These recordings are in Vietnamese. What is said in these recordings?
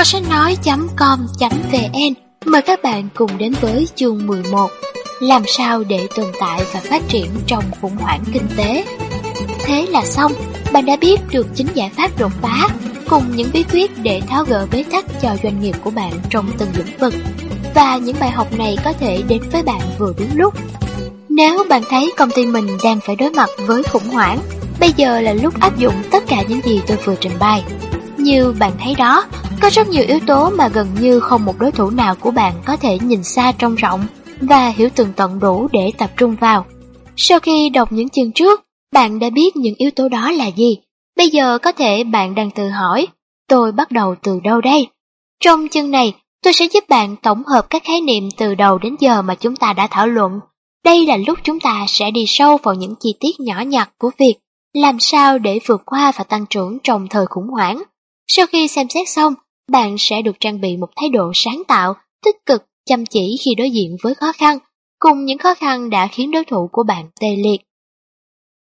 Kho sách nói.com.vn mời các bạn cùng đến với chương 11 Làm sao để tồn tại và phát triển trong khủng hoảng kinh tế Thế là xong, bạn đã biết được chính giải pháp đột phá cùng những bí quyết để tháo gỡ bế tắc cho doanh nghiệp của bạn trong từng lĩnh vực. Và những bài học này có thể đến với bạn vừa đúng lúc. Nếu bạn thấy công ty mình đang phải đối mặt với khủng hoảng, bây giờ là lúc áp dụng tất cả những gì tôi vừa trình bày. Như bạn thấy đó, có rất nhiều yếu tố mà gần như không một đối thủ nào của bạn có thể nhìn xa trông rộng và hiểu tường tận đủ để tập trung vào. Sau khi đọc những chương trước, bạn đã biết những yếu tố đó là gì. Bây giờ có thể bạn đang tự hỏi, tôi bắt đầu từ đâu đây? Trong chương này, tôi sẽ giúp bạn tổng hợp các khái niệm từ đầu đến giờ mà chúng ta đã thảo luận. Đây là lúc chúng ta sẽ đi sâu vào những chi tiết nhỏ nhặt của việc làm sao để vượt qua và tăng trưởng trong thời khủng hoảng. Sau khi xem xét xong, bạn sẽ được trang bị một thái độ sáng tạo, tích cực, chăm chỉ khi đối diện với khó khăn, cùng những khó khăn đã khiến đối thủ của bạn tê liệt.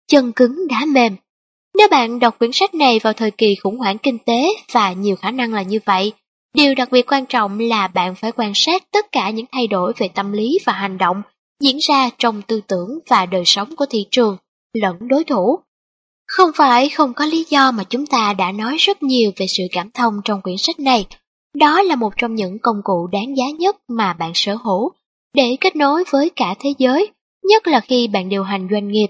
Chân cứng đá mềm Nếu bạn đọc quyển sách này vào thời kỳ khủng hoảng kinh tế và nhiều khả năng là như vậy, điều đặc biệt quan trọng là bạn phải quan sát tất cả những thay đổi về tâm lý và hành động diễn ra trong tư tưởng và đời sống của thị trường lẫn đối thủ. Không phải không có lý do mà chúng ta đã nói rất nhiều về sự cảm thông trong quyển sách này. Đó là một trong những công cụ đáng giá nhất mà bạn sở hữu để kết nối với cả thế giới, nhất là khi bạn điều hành doanh nghiệp.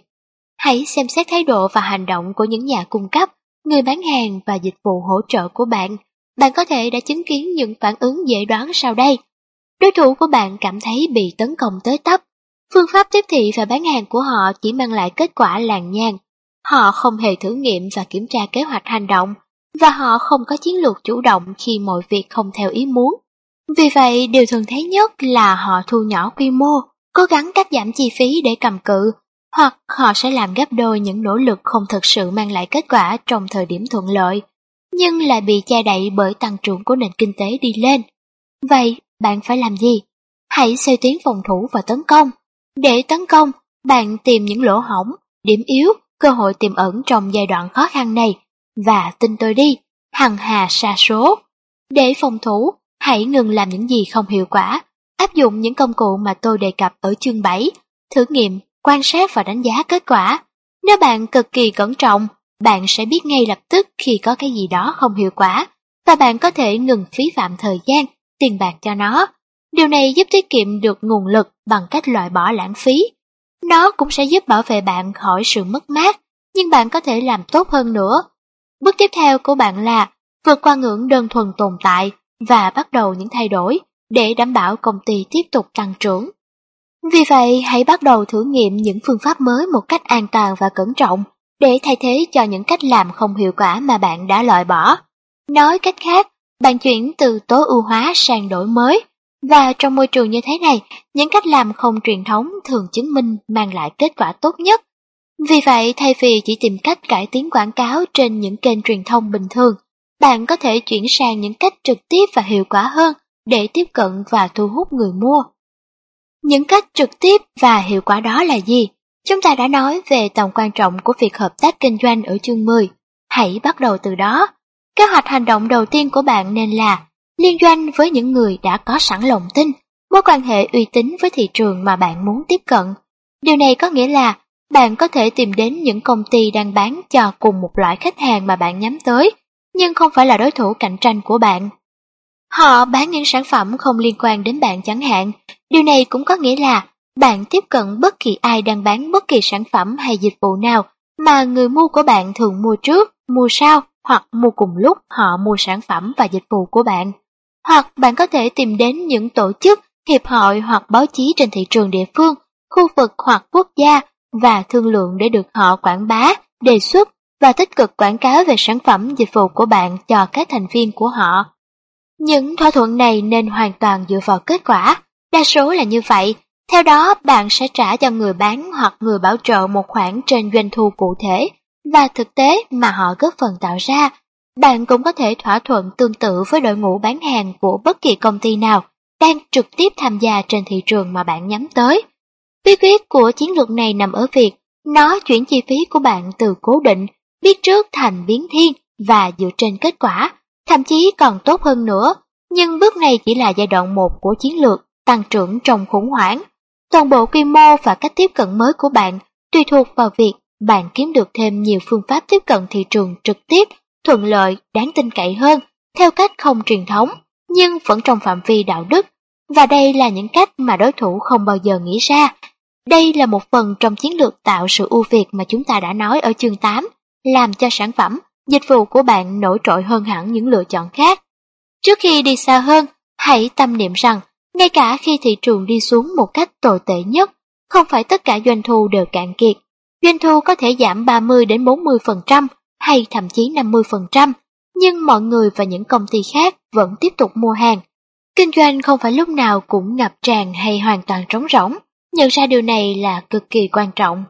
Hãy xem xét thái độ và hành động của những nhà cung cấp, người bán hàng và dịch vụ hỗ trợ của bạn. Bạn có thể đã chứng kiến những phản ứng dễ đoán sau đây. Đối thủ của bạn cảm thấy bị tấn công tới tấp. Phương pháp tiếp thị và bán hàng của họ chỉ mang lại kết quả làng nhang. Họ không hề thử nghiệm và kiểm tra kế hoạch hành động, và họ không có chiến lược chủ động khi mọi việc không theo ý muốn. Vì vậy, điều thường thấy nhất là họ thu nhỏ quy mô, cố gắng cắt giảm chi phí để cầm cự, hoặc họ sẽ làm gấp đôi những nỗ lực không thực sự mang lại kết quả trong thời điểm thuận lợi, nhưng lại bị che đậy bởi tăng trưởng của nền kinh tế đi lên. Vậy, bạn phải làm gì? Hãy xây tuyến phòng thủ và tấn công. Để tấn công, bạn tìm những lỗ hổng, điểm yếu cơ hội tiềm ẩn trong giai đoạn khó khăn này, và tin tôi đi, hằng hà sa số. Để phòng thủ, hãy ngừng làm những gì không hiệu quả, áp dụng những công cụ mà tôi đề cập ở chương 7, thử nghiệm, quan sát và đánh giá kết quả. Nếu bạn cực kỳ cẩn trọng, bạn sẽ biết ngay lập tức khi có cái gì đó không hiệu quả, và bạn có thể ngừng phí phạm thời gian, tiền bạc cho nó. Điều này giúp tiết kiệm được nguồn lực bằng cách loại bỏ lãng phí nó cũng sẽ giúp bảo vệ bạn khỏi sự mất mát, nhưng bạn có thể làm tốt hơn nữa. Bước tiếp theo của bạn là vượt qua ngưỡng đơn thuần tồn tại và bắt đầu những thay đổi để đảm bảo công ty tiếp tục tăng trưởng. Vì vậy, hãy bắt đầu thử nghiệm những phương pháp mới một cách an toàn và cẩn trọng để thay thế cho những cách làm không hiệu quả mà bạn đã loại bỏ. Nói cách khác, bạn chuyển từ tối ưu hóa sang đổi mới và trong môi trường như thế này, những cách làm không truyền thống thường chứng minh mang lại kết quả tốt nhất. Vì vậy, thay vì chỉ tìm cách cải tiến quảng cáo trên những kênh truyền thông bình thường, bạn có thể chuyển sang những cách trực tiếp và hiệu quả hơn để tiếp cận và thu hút người mua. Những cách trực tiếp và hiệu quả đó là gì? Chúng ta đã nói về tầm quan trọng của việc hợp tác kinh doanh ở chương 10. Hãy bắt đầu từ đó. Kế hoạch hành động đầu tiên của bạn nên là liên doanh với những người đã có sẵn lòng tin, mối quan hệ uy tín với thị trường mà bạn muốn tiếp cận. Điều này có nghĩa là bạn có thể tìm đến những công ty đang bán cho cùng một loại khách hàng mà bạn nhắm tới, nhưng không phải là đối thủ cạnh tranh của bạn. Họ bán những sản phẩm không liên quan đến bạn chẳng hạn. Điều này cũng có nghĩa là bạn tiếp cận bất kỳ ai đang bán bất kỳ sản phẩm hay dịch vụ nào mà người mua của bạn thường mua trước, mua sau hoặc mua cùng lúc họ mua sản phẩm và dịch vụ của bạn hoặc bạn có thể tìm đến những tổ chức, hiệp hội hoặc báo chí trên thị trường địa phương, khu vực hoặc quốc gia và thương lượng để được họ quảng bá, đề xuất và tích cực quảng cáo về sản phẩm dịch vụ của bạn cho các thành viên của họ. Những thỏa thuận này nên hoàn toàn dựa vào kết quả, đa số là như vậy. Theo đó, bạn sẽ trả cho người bán hoặc người bảo trợ một khoản trên doanh thu cụ thể và thực tế mà họ góp phần tạo ra bạn cũng có thể thỏa thuận tương tự với đội ngũ bán hàng của bất kỳ công ty nào đang trực tiếp tham gia trên thị trường mà bạn nhắm tới. Bí quyết của chiến lược này nằm ở việc nó chuyển chi phí của bạn từ cố định, biết trước thành biến thiên và dựa trên kết quả, thậm chí còn tốt hơn nữa. Nhưng bước này chỉ là giai đoạn 1 của chiến lược tăng trưởng trong khủng hoảng. Toàn bộ quy mô và cách tiếp cận mới của bạn tùy thuộc vào việc bạn kiếm được thêm nhiều phương pháp tiếp cận thị trường trực tiếp, thuận lợi, đáng tin cậy hơn, theo cách không truyền thống, nhưng vẫn trong phạm vi đạo đức. Và đây là những cách mà đối thủ không bao giờ nghĩ ra. Đây là một phần trong chiến lược tạo sự ưu việt mà chúng ta đã nói ở chương 8, làm cho sản phẩm, dịch vụ của bạn nổi trội hơn hẳn những lựa chọn khác. Trước khi đi xa hơn, hãy tâm niệm rằng, ngay cả khi thị trường đi xuống một cách tồi tệ nhất, không phải tất cả doanh thu đều cạn kiệt. Doanh thu có thể giảm 30 đến 40% hay thậm chí 50%, nhưng mọi người và những công ty khác vẫn tiếp tục mua hàng. Kinh doanh không phải lúc nào cũng ngập tràn hay hoàn toàn trống rỗng, nhận ra điều này là cực kỳ quan trọng.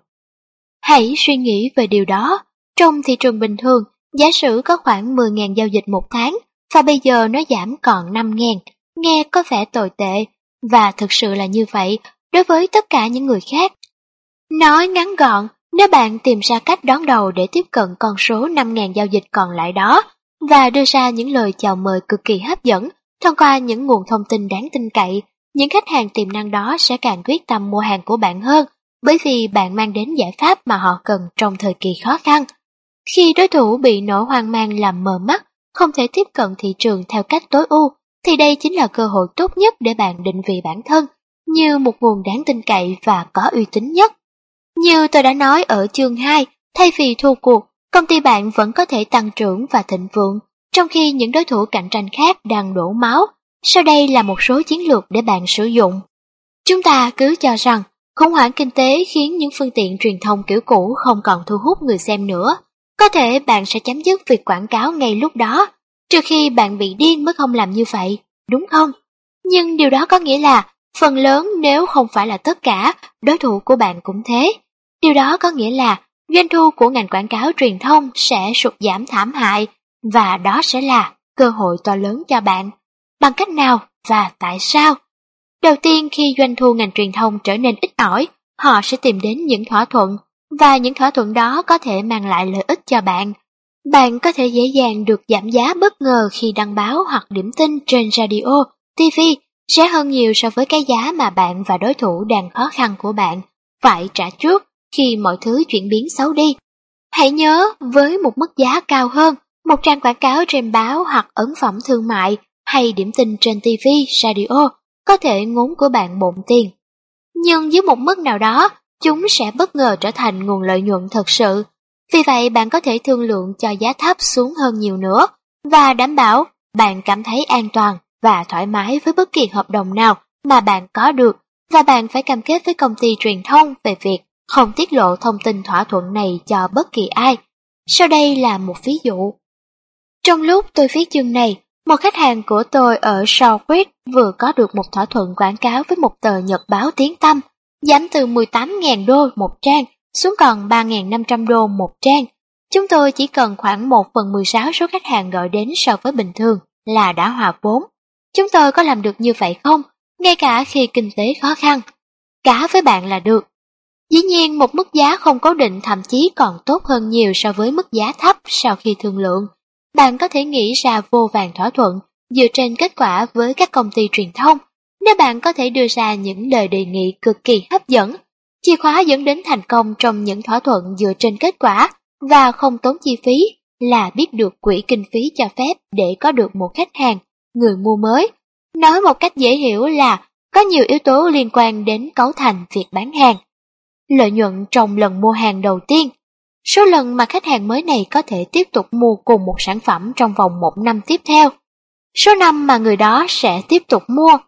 Hãy suy nghĩ về điều đó. Trong thị trường bình thường, giả sử có khoảng 10.000 giao dịch một tháng, và bây giờ nó giảm còn 5.000, nghe có vẻ tồi tệ, và thực sự là như vậy đối với tất cả những người khác. Nói ngắn gọn, nếu bạn tìm ra cách đón đầu để tiếp cận con số 5.000 giao dịch còn lại đó, và đưa ra những lời chào mời cực kỳ hấp dẫn thông qua những nguồn thông tin đáng tin cậy, những khách hàng tiềm năng đó sẽ càng quyết tâm mua hàng của bạn hơn, bởi vì bạn mang đến giải pháp mà họ cần trong thời kỳ khó khăn. Khi đối thủ bị nỗi hoang mang làm mờ mắt, không thể tiếp cận thị trường theo cách tối ưu, thì đây chính là cơ hội tốt nhất để bạn định vị bản thân như một nguồn đáng tin cậy và có uy tín nhất. Như tôi đã nói ở chương 2, thay vì thua cuộc, công ty bạn vẫn có thể tăng trưởng và thịnh vượng, trong khi những đối thủ cạnh tranh khác đang đổ máu. Sau đây là một số chiến lược để bạn sử dụng. Chúng ta cứ cho rằng khủng hoảng kinh tế khiến những phương tiện truyền thông kiểu cũ không còn thu hút người xem nữa. Có thể bạn sẽ chấm dứt việc quảng cáo ngay lúc đó, trừ khi bạn bị điên mới không làm như vậy, đúng không? Nhưng điều đó có nghĩa là phần lớn nếu không phải là tất cả, đối thủ của bạn cũng thế. Điều đó có nghĩa là doanh thu của ngành quảng cáo truyền thông sẽ sụt giảm thảm hại và đó sẽ là cơ hội to lớn cho bạn. Bằng cách nào và tại sao? Đầu tiên khi doanh thu ngành truyền thông trở nên ít ỏi, họ sẽ tìm đến những thỏa thuận và những thỏa thuận đó có thể mang lại lợi ích cho bạn. Bạn có thể dễ dàng được giảm giá bất ngờ khi đăng báo hoặc điểm tin trên radio, TV, rẻ hơn nhiều so với cái giá mà bạn và đối thủ đang khó khăn của bạn phải trả trước khi mọi thứ chuyển biến xấu đi. Hãy nhớ, với một mức giá cao hơn, một trang quảng cáo trên báo hoặc ấn phẩm thương mại hay điểm tin trên TV, radio có thể ngốn của bạn bộn tiền. Nhưng dưới một mức nào đó, chúng sẽ bất ngờ trở thành nguồn lợi nhuận thật sự. Vì vậy bạn có thể thương lượng cho giá thấp xuống hơn nhiều nữa và đảm bảo bạn cảm thấy an toàn và thoải mái với bất kỳ hợp đồng nào mà bạn có được và bạn phải cam kết với công ty truyền thông về việc không tiết lộ thông tin thỏa thuận này cho bất kỳ ai. Sau đây là một ví dụ. Trong lúc tôi viết chương này, một khách hàng của tôi ở Southwest vừa có được một thỏa thuận quảng cáo với một tờ nhật báo tiếng tăm, giảm từ 18.000 đô một trang xuống còn 3.500 đô một trang. Chúng tôi chỉ cần khoảng 1 phần 16 số khách hàng gọi đến so với bình thường là đã hòa vốn. Chúng tôi có làm được như vậy không? Ngay cả khi kinh tế khó khăn. Cả với bạn là được. Dĩ nhiên một mức giá không cố định thậm chí còn tốt hơn nhiều so với mức giá thấp sau khi thương lượng. Bạn có thể nghĩ ra vô vàng thỏa thuận dựa trên kết quả với các công ty truyền thông nếu bạn có thể đưa ra những lời đề nghị cực kỳ hấp dẫn. Chìa khóa dẫn đến thành công trong những thỏa thuận dựa trên kết quả và không tốn chi phí là biết được quỹ kinh phí cho phép để có được một khách hàng, người mua mới. Nói một cách dễ hiểu là có nhiều yếu tố liên quan đến cấu thành việc bán hàng lợi nhuận trong lần mua hàng đầu tiên. Số lần mà khách hàng mới này có thể tiếp tục mua cùng một sản phẩm trong vòng một năm tiếp theo. Số năm mà người đó sẽ tiếp tục mua.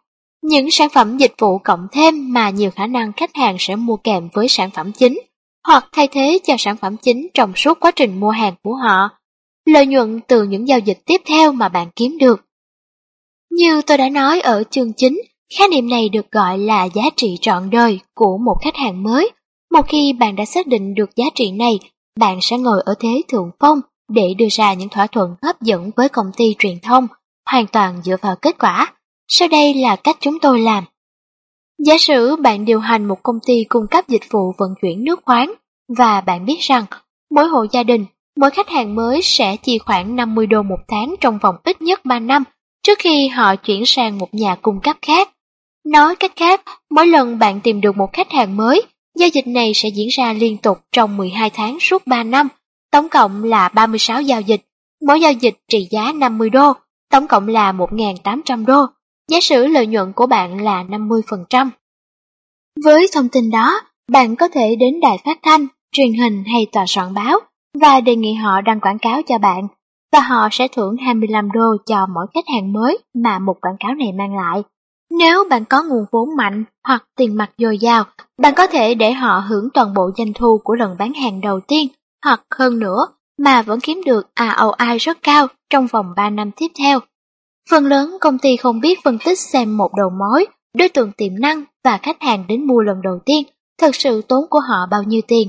Những sản phẩm dịch vụ cộng thêm mà nhiều khả năng khách hàng sẽ mua kèm với sản phẩm chính, hoặc thay thế cho sản phẩm chính trong suốt quá trình mua hàng của họ. Lợi nhuận từ những giao dịch tiếp theo mà bạn kiếm được. Như tôi đã nói ở chương chính, khái niệm này được gọi là giá trị trọn đời của một khách hàng mới một khi bạn đã xác định được giá trị này, bạn sẽ ngồi ở thế thượng phong để đưa ra những thỏa thuận hấp dẫn với công ty truyền thông, hoàn toàn dựa vào kết quả. Sau đây là cách chúng tôi làm. Giả sử bạn điều hành một công ty cung cấp dịch vụ vận chuyển nước khoáng và bạn biết rằng mỗi hộ gia đình mỗi khách hàng mới sẽ chi khoảng 50 đô một tháng trong vòng ít nhất 3 năm trước khi họ chuyển sang một nhà cung cấp khác. Nói cách khác, mỗi lần bạn tìm được một khách hàng mới, giao dịch này sẽ diễn ra liên tục trong 12 tháng suốt 3 năm, tổng cộng là 36 giao dịch, mỗi giao dịch trị giá 50 đô, tổng cộng là 1.800 đô. Giả sử lợi nhuận của bạn là 50%. Với thông tin đó, bạn có thể đến đài phát thanh, truyền hình hay tòa soạn báo và đề nghị họ đăng quảng cáo cho bạn và họ sẽ thưởng 25 đô cho mỗi khách hàng mới mà một quảng cáo này mang lại. Nếu bạn có nguồn vốn mạnh hoặc tiền mặt dồi dào, bạn có thể để họ hưởng toàn bộ doanh thu của lần bán hàng đầu tiên hoặc hơn nữa mà vẫn kiếm được ROI rất cao trong vòng 3 năm tiếp theo. Phần lớn công ty không biết phân tích xem một đầu mối, đối tượng tiềm năng và khách hàng đến mua lần đầu tiên thực sự tốn của họ bao nhiêu tiền.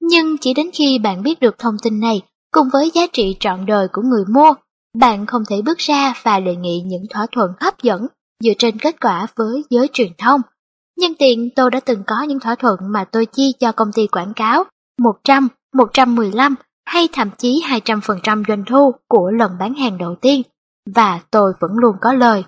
Nhưng chỉ đến khi bạn biết được thông tin này, cùng với giá trị trọn đời của người mua, bạn không thể bước ra và đề nghị những thỏa thuận hấp dẫn dựa trên kết quả với giới truyền thông. Nhân tiện tôi đã từng có những thỏa thuận mà tôi chi cho công ty quảng cáo 100, 115 hay thậm chí 200% doanh thu của lần bán hàng đầu tiên, và tôi vẫn luôn có lời.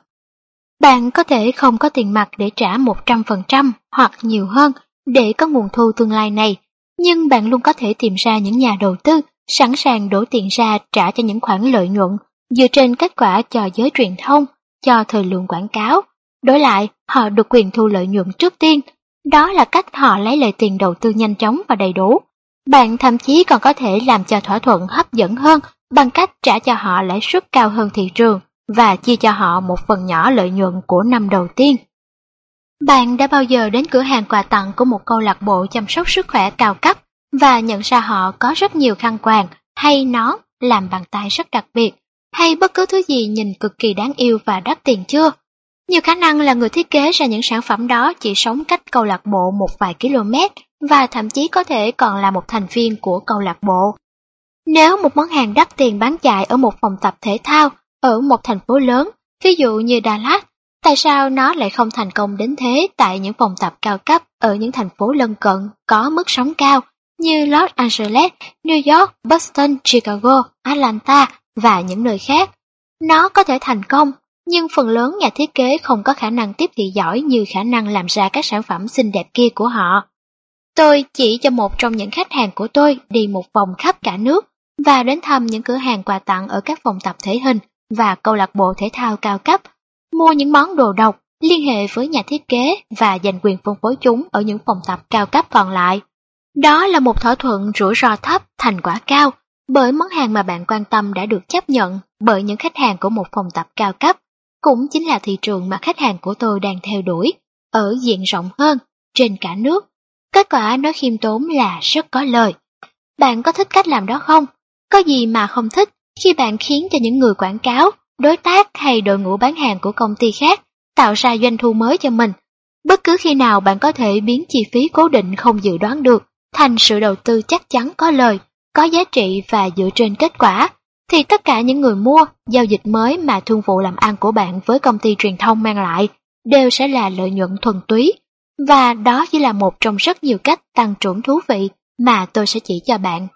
Bạn có thể không có tiền mặt để trả 100% hoặc nhiều hơn để có nguồn thu tương lai này, nhưng bạn luôn có thể tìm ra những nhà đầu tư sẵn sàng đổ tiền ra trả cho những khoản lợi nhuận dựa trên kết quả cho giới truyền thông, cho thời lượng quảng cáo. Đối lại, họ được quyền thu lợi nhuận trước tiên. Đó là cách họ lấy lời tiền đầu tư nhanh chóng và đầy đủ. Bạn thậm chí còn có thể làm cho thỏa thuận hấp dẫn hơn bằng cách trả cho họ lãi suất cao hơn thị trường và chia cho họ một phần nhỏ lợi nhuận của năm đầu tiên. Bạn đã bao giờ đến cửa hàng quà tặng của một câu lạc bộ chăm sóc sức khỏe cao cấp và nhận ra họ có rất nhiều khăn quàng hay nón làm bằng tay rất đặc biệt, hay bất cứ thứ gì nhìn cực kỳ đáng yêu và đắt tiền chưa? Nhiều khả năng là người thiết kế ra những sản phẩm đó chỉ sống cách câu lạc bộ một vài km và thậm chí có thể còn là một thành viên của câu lạc bộ. Nếu một món hàng đắt tiền bán chạy ở một phòng tập thể thao ở một thành phố lớn, ví dụ như Đà Lạt, tại sao nó lại không thành công đến thế tại những phòng tập cao cấp ở những thành phố lân cận có mức sống cao như Los Angeles, New York, Boston, Chicago, Atlanta và những nơi khác. Nó có thể thành công, nhưng phần lớn nhà thiết kế không có khả năng tiếp thị giỏi như khả năng làm ra các sản phẩm xinh đẹp kia của họ. Tôi chỉ cho một trong những khách hàng của tôi đi một vòng khắp cả nước và đến thăm những cửa hàng quà tặng ở các phòng tập thể hình và câu lạc bộ thể thao cao cấp, mua những món đồ độc, liên hệ với nhà thiết kế và giành quyền phân phối chúng ở những phòng tập cao cấp còn lại. Đó là một thỏa thuận rủi ro thấp, thành quả cao, bởi món hàng mà bạn quan tâm đã được chấp nhận bởi những khách hàng của một phòng tập cao cấp, cũng chính là thị trường mà khách hàng của tôi đang theo đuổi, ở diện rộng hơn, trên cả nước. Kết quả nói khiêm tốn là rất có lời. Bạn có thích cách làm đó không? Có gì mà không thích khi bạn khiến cho những người quảng cáo, đối tác hay đội ngũ bán hàng của công ty khác tạo ra doanh thu mới cho mình. Bất cứ khi nào bạn có thể biến chi phí cố định không dự đoán được thành sự đầu tư chắc chắn có lời, có giá trị và dựa trên kết quả, thì tất cả những người mua, giao dịch mới mà thương vụ làm ăn của bạn với công ty truyền thông mang lại đều sẽ là lợi nhuận thuần túy. Và đó chỉ là một trong rất nhiều cách tăng trưởng thú vị mà tôi sẽ chỉ cho bạn.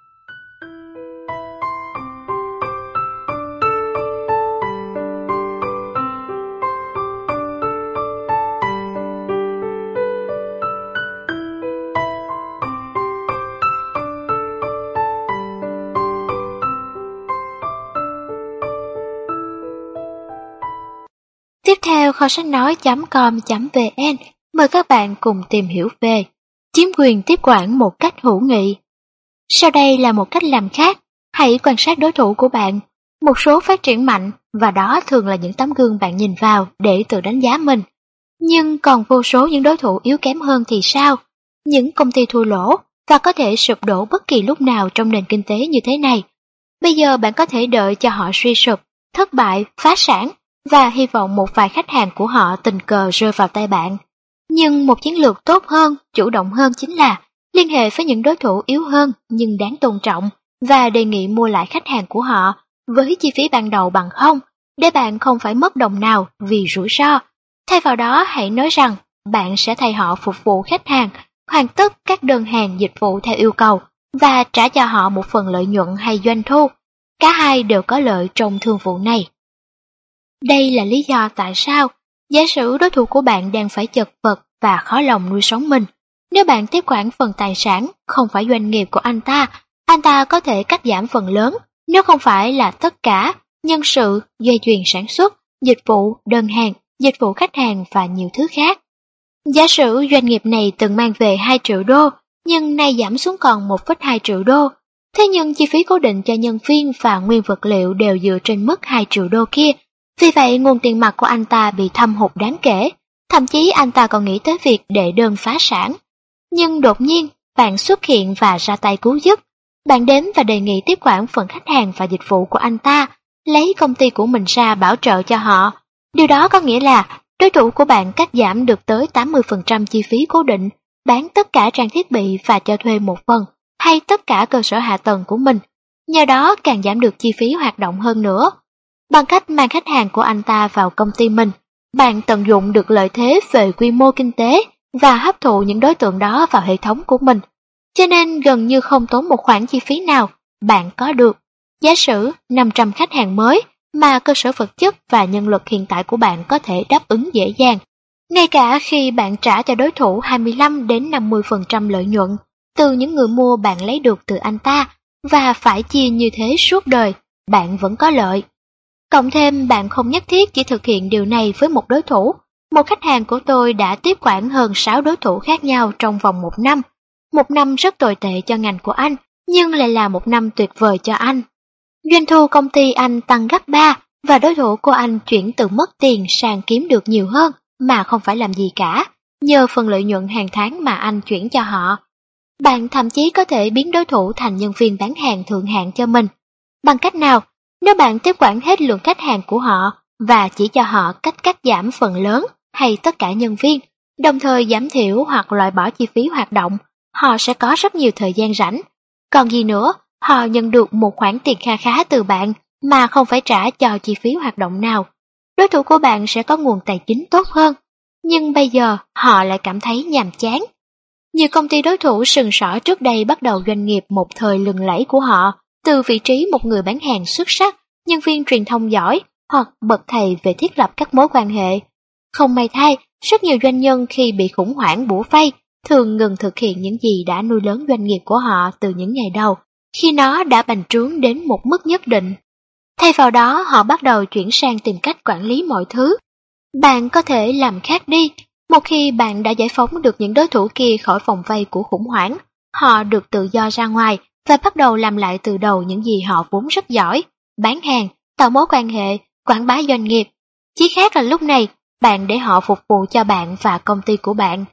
Tiếp theo kho sách nói.com.vn mời các bạn cùng tìm hiểu về chiếm quyền tiếp quản một cách hữu nghị. Sau đây là một cách làm khác, hãy quan sát đối thủ của bạn. Một số phát triển mạnh và đó thường là những tấm gương bạn nhìn vào để tự đánh giá mình. Nhưng còn vô số những đối thủ yếu kém hơn thì sao? Những công ty thua lỗ và có thể sụp đổ bất kỳ lúc nào trong nền kinh tế như thế này. Bây giờ bạn có thể đợi cho họ suy sụp, thất bại, phá sản và hy vọng một vài khách hàng của họ tình cờ rơi vào tay bạn. Nhưng một chiến lược tốt hơn, chủ động hơn chính là liên hệ với những đối thủ yếu hơn nhưng đáng tôn trọng và đề nghị mua lại khách hàng của họ với chi phí ban đầu bằng không để bạn không phải mất đồng nào vì rủi ro. Thay vào đó hãy nói rằng bạn sẽ thay họ phục vụ khách hàng, hoàn tất các đơn hàng dịch vụ theo yêu cầu và trả cho họ một phần lợi nhuận hay doanh thu. Cả hai đều có lợi trong thương vụ này. Đây là lý do tại sao giả sử đối thủ của bạn đang phải chật vật và khó lòng nuôi sống mình. Nếu bạn tiếp quản phần tài sản không phải doanh nghiệp của anh ta, anh ta có thể cắt giảm phần lớn, nếu không phải là tất cả, nhân sự, dây chuyền sản xuất, dịch vụ, đơn hàng, dịch vụ khách hàng và nhiều thứ khác. Giả sử doanh nghiệp này từng mang về 2 triệu đô, nhưng nay giảm xuống còn 1,2 triệu đô. Thế nhưng chi phí cố định cho nhân viên và nguyên vật liệu đều dựa trên mức 2 triệu đô kia, vì vậy nguồn tiền mặt của anh ta bị thâm hụt đáng kể, thậm chí anh ta còn nghĩ tới việc đệ đơn phá sản. Nhưng đột nhiên, bạn xuất hiện và ra tay cứu giúp. Bạn đến và đề nghị tiếp quản phần khách hàng và dịch vụ của anh ta, lấy công ty của mình ra bảo trợ cho họ. Điều đó có nghĩa là đối thủ của bạn cắt giảm được tới 80% chi phí cố định, bán tất cả trang thiết bị và cho thuê một phần, hay tất cả cơ sở hạ tầng của mình. Nhờ đó càng giảm được chi phí hoạt động hơn nữa. Bằng cách mang khách hàng của anh ta vào công ty mình, bạn tận dụng được lợi thế về quy mô kinh tế và hấp thụ những đối tượng đó vào hệ thống của mình. Cho nên gần như không tốn một khoản chi phí nào, bạn có được. Giả sử 500 khách hàng mới mà cơ sở vật chất và nhân lực hiện tại của bạn có thể đáp ứng dễ dàng. Ngay cả khi bạn trả cho đối thủ 25 đến 50% lợi nhuận từ những người mua bạn lấy được từ anh ta và phải chia như thế suốt đời, bạn vẫn có lợi. Cộng thêm bạn không nhất thiết chỉ thực hiện điều này với một đối thủ. Một khách hàng của tôi đã tiếp quản hơn 6 đối thủ khác nhau trong vòng một năm. Một năm rất tồi tệ cho ngành của anh, nhưng lại là một năm tuyệt vời cho anh. Doanh thu công ty anh tăng gấp 3 và đối thủ của anh chuyển từ mất tiền sang kiếm được nhiều hơn mà không phải làm gì cả, nhờ phần lợi nhuận hàng tháng mà anh chuyển cho họ. Bạn thậm chí có thể biến đối thủ thành nhân viên bán hàng thượng hạng cho mình. Bằng cách nào? Nếu bạn tiếp quản hết lượng khách hàng của họ và chỉ cho họ cách cắt giảm phần lớn hay tất cả nhân viên, đồng thời giảm thiểu hoặc loại bỏ chi phí hoạt động, họ sẽ có rất nhiều thời gian rảnh. Còn gì nữa, họ nhận được một khoản tiền kha khá từ bạn mà không phải trả cho chi phí hoạt động nào. Đối thủ của bạn sẽ có nguồn tài chính tốt hơn, nhưng bây giờ họ lại cảm thấy nhàm chán. Nhiều công ty đối thủ sừng sỏ trước đây bắt đầu doanh nghiệp một thời lừng lẫy của họ từ vị trí một người bán hàng xuất sắc, nhân viên truyền thông giỏi hoặc bậc thầy về thiết lập các mối quan hệ. Không may thay, rất nhiều doanh nhân khi bị khủng hoảng bủa vây thường ngừng thực hiện những gì đã nuôi lớn doanh nghiệp của họ từ những ngày đầu, khi nó đã bành trướng đến một mức nhất định. Thay vào đó, họ bắt đầu chuyển sang tìm cách quản lý mọi thứ. Bạn có thể làm khác đi. Một khi bạn đã giải phóng được những đối thủ kia khỏi vòng vây của khủng hoảng, họ được tự do ra ngoài và bắt đầu làm lại từ đầu những gì họ vốn rất giỏi, bán hàng, tạo mối quan hệ, quảng bá doanh nghiệp. Chỉ khác là lúc này, bạn để họ phục vụ cho bạn và công ty của bạn.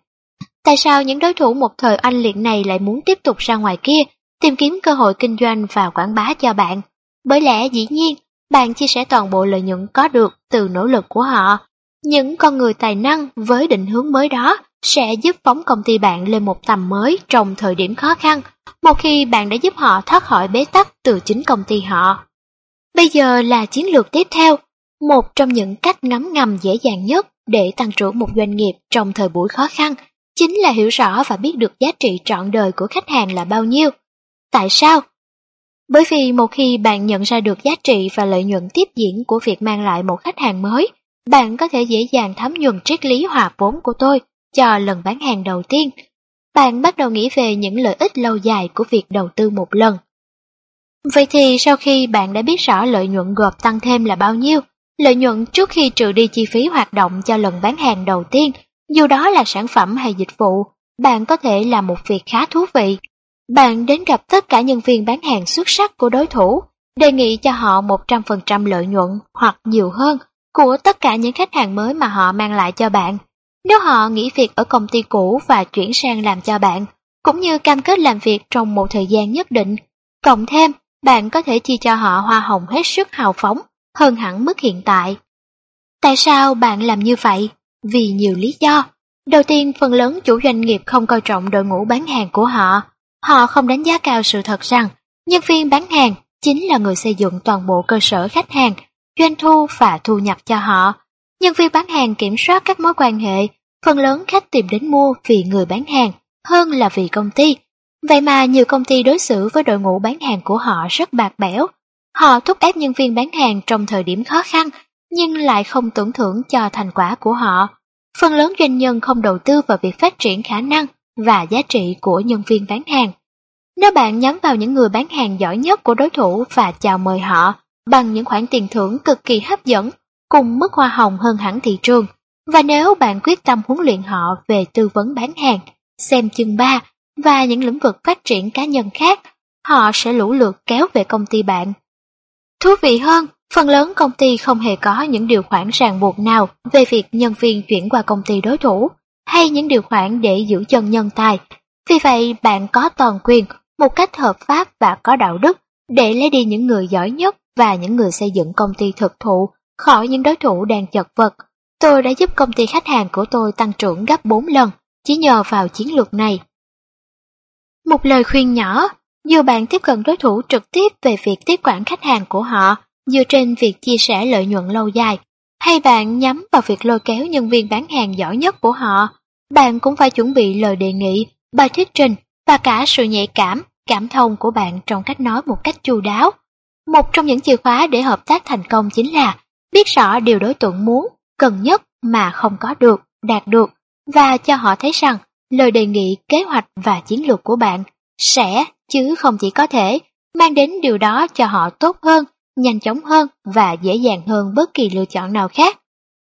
Tại sao những đối thủ một thời anh liệt này lại muốn tiếp tục ra ngoài kia, tìm kiếm cơ hội kinh doanh và quảng bá cho bạn? Bởi lẽ dĩ nhiên, bạn chia sẻ toàn bộ lợi nhuận có được từ nỗ lực của họ. Những con người tài năng với định hướng mới đó sẽ giúp phóng công ty bạn lên một tầm mới trong thời điểm khó khăn, một khi bạn đã giúp họ thoát khỏi bế tắc từ chính công ty họ. Bây giờ là chiến lược tiếp theo, một trong những cách ngắm ngầm dễ dàng nhất để tăng trưởng một doanh nghiệp trong thời buổi khó khăn chính là hiểu rõ và biết được giá trị trọn đời của khách hàng là bao nhiêu. Tại sao? Bởi vì một khi bạn nhận ra được giá trị và lợi nhuận tiếp diễn của việc mang lại một khách hàng mới, bạn có thể dễ dàng thấm nhuần triết lý hòa vốn của tôi cho lần bán hàng đầu tiên. Bạn bắt đầu nghĩ về những lợi ích lâu dài của việc đầu tư một lần. Vậy thì sau khi bạn đã biết rõ lợi nhuận gộp tăng thêm là bao nhiêu, lợi nhuận trước khi trừ đi chi phí hoạt động cho lần bán hàng đầu tiên, dù đó là sản phẩm hay dịch vụ, bạn có thể làm một việc khá thú vị. Bạn đến gặp tất cả nhân viên bán hàng xuất sắc của đối thủ, đề nghị cho họ 100% lợi nhuận hoặc nhiều hơn của tất cả những khách hàng mới mà họ mang lại cho bạn. Nếu họ nghỉ việc ở công ty cũ và chuyển sang làm cho bạn, cũng như cam kết làm việc trong một thời gian nhất định, cộng thêm bạn có thể chi cho họ hoa hồng hết sức hào phóng, hơn hẳn mức hiện tại. Tại sao bạn làm như vậy? Vì nhiều lý do. Đầu tiên, phần lớn chủ doanh nghiệp không coi trọng đội ngũ bán hàng của họ. Họ không đánh giá cao sự thật rằng nhân viên bán hàng chính là người xây dựng toàn bộ cơ sở khách hàng, doanh thu và thu nhập cho họ. Nhân viên bán hàng kiểm soát các mối quan hệ, phần lớn khách tìm đến mua vì người bán hàng hơn là vì công ty. Vậy mà nhiều công ty đối xử với đội ngũ bán hàng của họ rất bạc bẽo. Họ thúc ép nhân viên bán hàng trong thời điểm khó khăn, nhưng lại không tưởng thưởng cho thành quả của họ. Phần lớn doanh nhân không đầu tư vào việc phát triển khả năng và giá trị của nhân viên bán hàng. Nếu bạn nhắm vào những người bán hàng giỏi nhất của đối thủ và chào mời họ bằng những khoản tiền thưởng cực kỳ hấp dẫn cùng mức hoa hồng hơn hẳn thị trường, và nếu bạn quyết tâm huấn luyện họ về tư vấn bán hàng, xem chương ba và những lĩnh vực phát triển cá nhân khác, họ sẽ lũ lượt kéo về công ty bạn. Thú vị hơn, phần lớn công ty không hề có những điều khoản ràng buộc nào về việc nhân viên chuyển qua công ty đối thủ, hay những điều khoản để giữ chân nhân tài. Vì vậy, bạn có toàn quyền, một cách hợp pháp và có đạo đức, để lấy đi những người giỏi nhất và những người xây dựng công ty thực thụ khỏi những đối thủ đang chật vật. Tôi đã giúp công ty khách hàng của tôi tăng trưởng gấp 4 lần, chỉ nhờ vào chiến lược này. Một lời khuyên nhỏ, dù bạn tiếp cận đối thủ trực tiếp về việc tiếp quản khách hàng của họ dựa trên việc chia sẻ lợi nhuận lâu dài, hay bạn nhắm vào việc lôi kéo nhân viên bán hàng giỏi nhất của họ, bạn cũng phải chuẩn bị lời đề nghị, bài thuyết trình và cả sự nhạy cảm, cảm thông của bạn trong cách nói một cách chu đáo. Một trong những chìa khóa để hợp tác thành công chính là biết rõ điều đối tượng muốn, cần nhất mà không có được, đạt được và cho họ thấy rằng lời đề nghị, kế hoạch và chiến lược của bạn sẽ, chứ không chỉ có thể, mang đến điều đó cho họ tốt hơn, nhanh chóng hơn và dễ dàng hơn bất kỳ lựa chọn nào khác.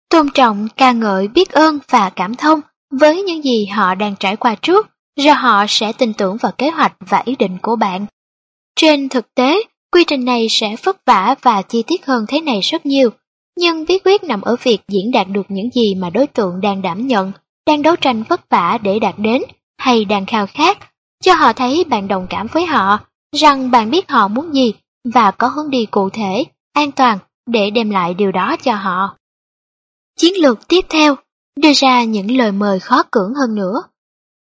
Tôn trọng, ca ngợi, biết ơn và cảm thông với những gì họ đang trải qua trước, rồi họ sẽ tin tưởng vào kế hoạch và ý định của bạn. Trên thực tế, quy trình này sẽ vất vả và chi tiết hơn thế này rất nhiều, nhưng bí quyết nằm ở việc diễn đạt được những gì mà đối tượng đang đảm nhận, đang đấu tranh vất vả để đạt đến, hay đang khao khát, cho họ thấy bạn đồng cảm với họ, rằng bạn biết họ muốn gì và có hướng đi cụ thể, an toàn để đem lại điều đó cho họ. Chiến lược tiếp theo, đưa ra những lời mời khó cưỡng hơn nữa.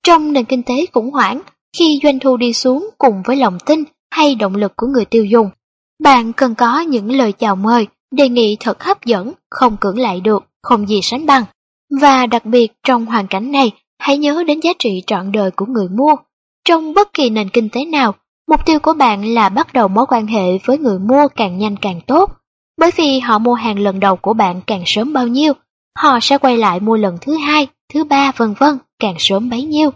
Trong nền kinh tế khủng hoảng, khi doanh thu đi xuống cùng với lòng tin hay động lực của người tiêu dùng, bạn cần có những lời chào mời đề nghị thật hấp dẫn, không cưỡng lại được, không gì sánh bằng. Và đặc biệt trong hoàn cảnh này, hãy nhớ đến giá trị trọn đời của người mua. Trong bất kỳ nền kinh tế nào, mục tiêu của bạn là bắt đầu mối quan hệ với người mua càng nhanh càng tốt. Bởi vì họ mua hàng lần đầu của bạn càng sớm bao nhiêu, họ sẽ quay lại mua lần thứ hai, thứ ba vân vân càng sớm bấy nhiêu.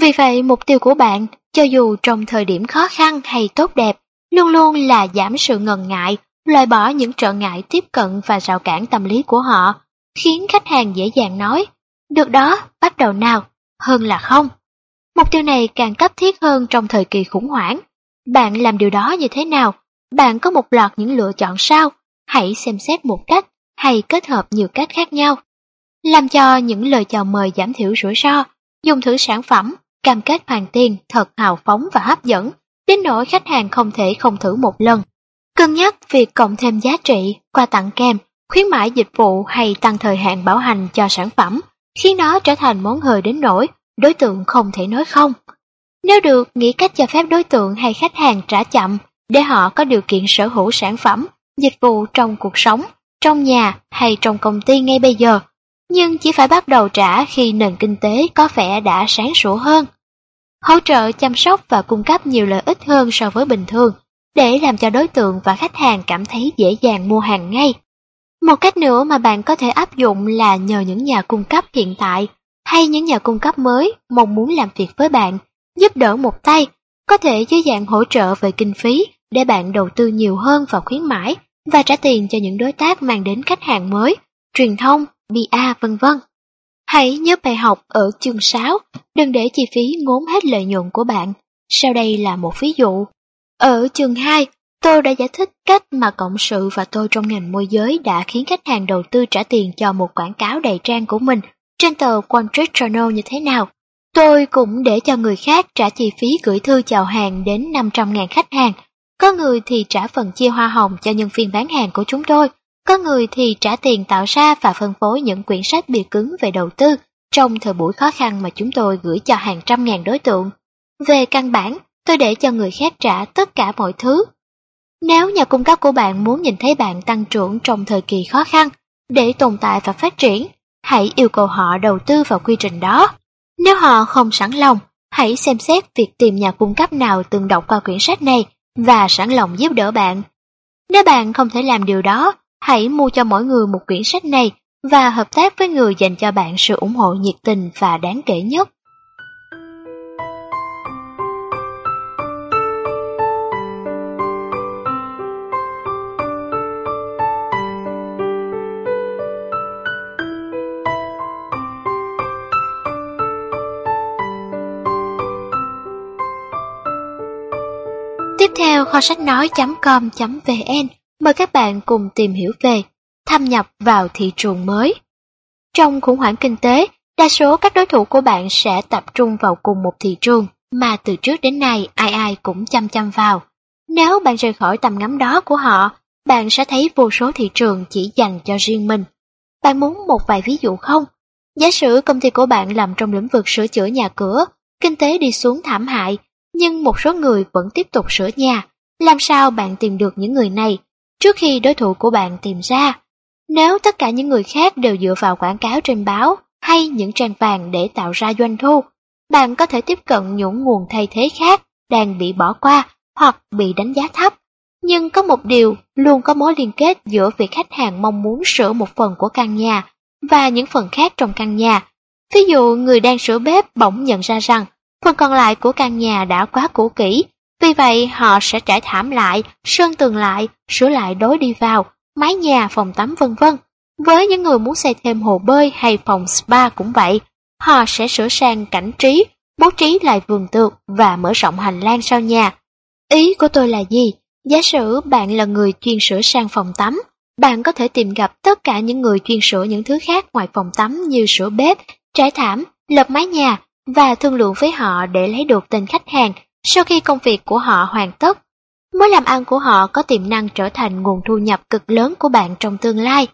Vì vậy mục tiêu của bạn, cho dù trong thời điểm khó khăn hay tốt đẹp, luôn luôn là giảm sự ngần ngại loại bỏ những trở ngại tiếp cận và rào cản tâm lý của họ, khiến khách hàng dễ dàng nói, được đó, bắt đầu nào, hơn là không. Mục tiêu này càng cấp thiết hơn trong thời kỳ khủng hoảng. Bạn làm điều đó như thế nào? Bạn có một loạt những lựa chọn sao? Hãy xem xét một cách hay kết hợp nhiều cách khác nhau. Làm cho những lời chào mời giảm thiểu rủi ro, dùng thử sản phẩm, cam kết hoàn tiền thật hào phóng và hấp dẫn, đến nỗi khách hàng không thể không thử một lần Cân nhắc việc cộng thêm giá trị, qua tặng kèm, khuyến mãi dịch vụ hay tăng thời hạn bảo hành cho sản phẩm, khiến nó trở thành món hời đến nỗi đối tượng không thể nói không. Nếu được, nghĩ cách cho phép đối tượng hay khách hàng trả chậm để họ có điều kiện sở hữu sản phẩm, dịch vụ trong cuộc sống, trong nhà hay trong công ty ngay bây giờ, nhưng chỉ phải bắt đầu trả khi nền kinh tế có vẻ đã sáng sủa hơn. Hỗ trợ chăm sóc và cung cấp nhiều lợi ích hơn so với bình thường để làm cho đối tượng và khách hàng cảm thấy dễ dàng mua hàng ngay. Một cách nữa mà bạn có thể áp dụng là nhờ những nhà cung cấp hiện tại hay những nhà cung cấp mới mong muốn làm việc với bạn, giúp đỡ một tay, có thể dưới dạng hỗ trợ về kinh phí để bạn đầu tư nhiều hơn vào khuyến mãi và trả tiền cho những đối tác mang đến khách hàng mới, truyền thông, BA vân vân. Hãy nhớ bài học ở chương 6, đừng để chi phí ngốn hết lợi nhuận của bạn. Sau đây là một ví dụ. Ở chương 2, tôi đã giải thích cách mà cộng sự và tôi trong ngành môi giới đã khiến khách hàng đầu tư trả tiền cho một quảng cáo đầy trang của mình trên tờ Wall Street Journal như thế nào. Tôi cũng để cho người khác trả chi phí gửi thư chào hàng đến 500.000 khách hàng. Có người thì trả phần chia hoa hồng cho nhân viên bán hàng của chúng tôi. Có người thì trả tiền tạo ra và phân phối những quyển sách bìa cứng về đầu tư trong thời buổi khó khăn mà chúng tôi gửi cho hàng trăm ngàn đối tượng. Về căn bản, tôi để cho người khác trả tất cả mọi thứ. Nếu nhà cung cấp của bạn muốn nhìn thấy bạn tăng trưởng trong thời kỳ khó khăn, để tồn tại và phát triển, hãy yêu cầu họ đầu tư vào quy trình đó. Nếu họ không sẵn lòng, hãy xem xét việc tìm nhà cung cấp nào từng đọc qua quyển sách này và sẵn lòng giúp đỡ bạn. Nếu bạn không thể làm điều đó, hãy mua cho mỗi người một quyển sách này và hợp tác với người dành cho bạn sự ủng hộ nhiệt tình và đáng kể nhất. Theo kho sách nói.com.vn mời các bạn cùng tìm hiểu về thâm nhập vào thị trường mới. Trong khủng hoảng kinh tế, đa số các đối thủ của bạn sẽ tập trung vào cùng một thị trường mà từ trước đến nay ai ai cũng chăm chăm vào. Nếu bạn rời khỏi tầm ngắm đó của họ, bạn sẽ thấy vô số thị trường chỉ dành cho riêng mình. Bạn muốn một vài ví dụ không? Giả sử công ty của bạn làm trong lĩnh vực sửa chữa nhà cửa, kinh tế đi xuống thảm hại, nhưng một số người vẫn tiếp tục sửa nhà. Làm sao bạn tìm được những người này trước khi đối thủ của bạn tìm ra? Nếu tất cả những người khác đều dựa vào quảng cáo trên báo hay những trang vàng để tạo ra doanh thu, bạn có thể tiếp cận những nguồn thay thế khác đang bị bỏ qua hoặc bị đánh giá thấp. Nhưng có một điều luôn có mối liên kết giữa việc khách hàng mong muốn sửa một phần của căn nhà và những phần khác trong căn nhà. Ví dụ người đang sửa bếp bỗng nhận ra rằng phần còn lại của căn nhà đã quá cũ kỹ, vì vậy họ sẽ trải thảm lại, sơn tường lại, sửa lại đối đi vào, mái nhà, phòng tắm vân vân. Với những người muốn xây thêm hồ bơi hay phòng spa cũng vậy, họ sẽ sửa sang cảnh trí, bố trí lại vườn tược và mở rộng hành lang sau nhà. Ý của tôi là gì? Giả sử bạn là người chuyên sửa sang phòng tắm, bạn có thể tìm gặp tất cả những người chuyên sửa những thứ khác ngoài phòng tắm như sửa bếp, trải thảm, lợp mái nhà và thương lượng với họ để lấy được tên khách hàng sau khi công việc của họ hoàn tất. Mối làm ăn của họ có tiềm năng trở thành nguồn thu nhập cực lớn của bạn trong tương lai.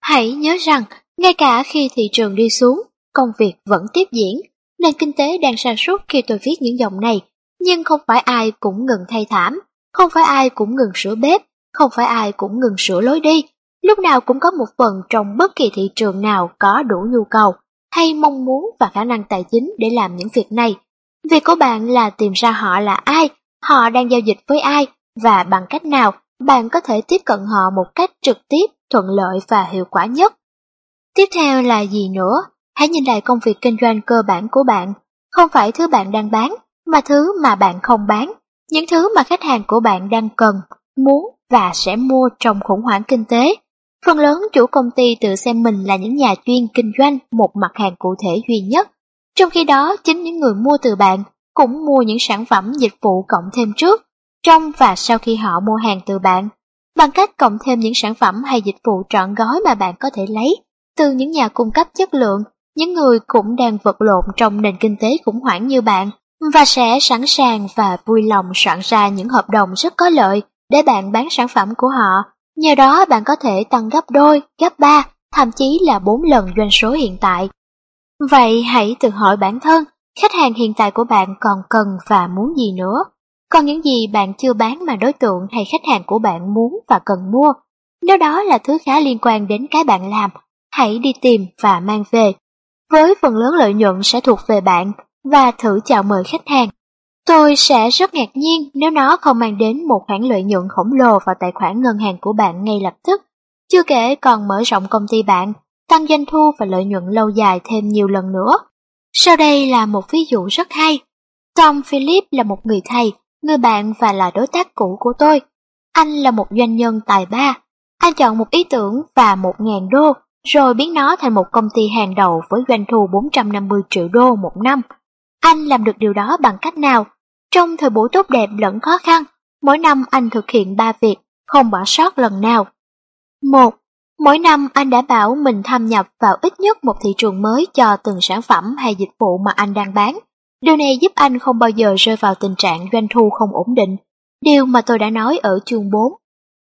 Hãy nhớ rằng, ngay cả khi thị trường đi xuống, công việc vẫn tiếp diễn. Nền kinh tế đang sa sút khi tôi viết những dòng này, nhưng không phải ai cũng ngừng thay thảm, không phải ai cũng ngừng sửa bếp, không phải ai cũng ngừng sửa lối đi. Lúc nào cũng có một phần trong bất kỳ thị trường nào có đủ nhu cầu, hay mong muốn và khả năng tài chính để làm những việc này. Việc của bạn là tìm ra họ là ai, họ đang giao dịch với ai và bằng cách nào bạn có thể tiếp cận họ một cách trực tiếp, thuận lợi và hiệu quả nhất. Tiếp theo là gì nữa? Hãy nhìn lại công việc kinh doanh cơ bản của bạn, không phải thứ bạn đang bán, mà thứ mà bạn không bán, những thứ mà khách hàng của bạn đang cần, muốn và sẽ mua trong khủng hoảng kinh tế. Phần lớn chủ công ty tự xem mình là những nhà chuyên kinh doanh một mặt hàng cụ thể duy nhất, trong khi đó chính những người mua từ bạn cũng mua những sản phẩm dịch vụ cộng thêm trước, trong và sau khi họ mua hàng từ bạn, bằng cách cộng thêm những sản phẩm hay dịch vụ trọn gói mà bạn có thể lấy từ những nhà cung cấp chất lượng, những người cũng đang vật lộn trong nền kinh tế khủng hoảng như bạn và sẽ sẵn sàng và vui lòng soạn ra những hợp đồng rất có lợi để bạn bán sản phẩm của họ. Nhờ đó bạn có thể tăng gấp đôi, gấp ba, thậm chí là bốn lần doanh số hiện tại. Vậy hãy tự hỏi bản thân, khách hàng hiện tại của bạn còn cần và muốn gì nữa? Còn những gì bạn chưa bán mà đối tượng hay khách hàng của bạn muốn và cần mua? Nếu đó là thứ khá liên quan đến cái bạn làm, hãy đi tìm và mang về. Với phần lớn lợi nhuận sẽ thuộc về bạn và thử chào mời khách hàng. Tôi sẽ rất ngạc nhiên nếu nó không mang đến một khoản lợi nhuận khổng lồ vào tài khoản ngân hàng của bạn ngay lập tức. Chưa kể còn mở rộng công ty bạn, tăng doanh thu và lợi nhuận lâu dài thêm nhiều lần nữa. Sau đây là một ví dụ rất hay. Tom Philip là một người thầy, người bạn và là đối tác cũ của tôi. Anh là một doanh nhân tài ba. Anh chọn một ý tưởng và một ngàn đô, rồi biến nó thành một công ty hàng đầu với doanh thu 450 triệu đô một năm. Anh làm được điều đó bằng cách nào? Trong thời buổi tốt đẹp lẫn khó khăn, mỗi năm anh thực hiện ba việc, không bỏ sót lần nào. Một, Mỗi năm anh đã bảo mình thâm nhập vào ít nhất một thị trường mới cho từng sản phẩm hay dịch vụ mà anh đang bán. Điều này giúp anh không bao giờ rơi vào tình trạng doanh thu không ổn định, điều mà tôi đã nói ở chương 4.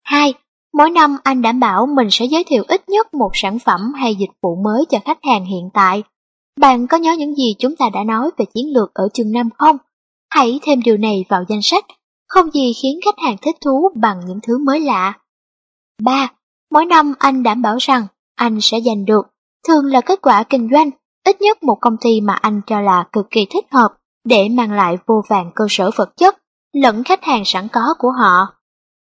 2. Mỗi năm anh đảm bảo mình sẽ giới thiệu ít nhất một sản phẩm hay dịch vụ mới cho khách hàng hiện tại. Bạn có nhớ những gì chúng ta đã nói về chiến lược ở chương 5 không? Hãy thêm điều này vào danh sách, không gì khiến khách hàng thích thú bằng những thứ mới lạ. 3. Mỗi năm anh đảm bảo rằng anh sẽ giành được, thường là kết quả kinh doanh, ít nhất một công ty mà anh cho là cực kỳ thích hợp để mang lại vô vàng cơ sở vật chất lẫn khách hàng sẵn có của họ.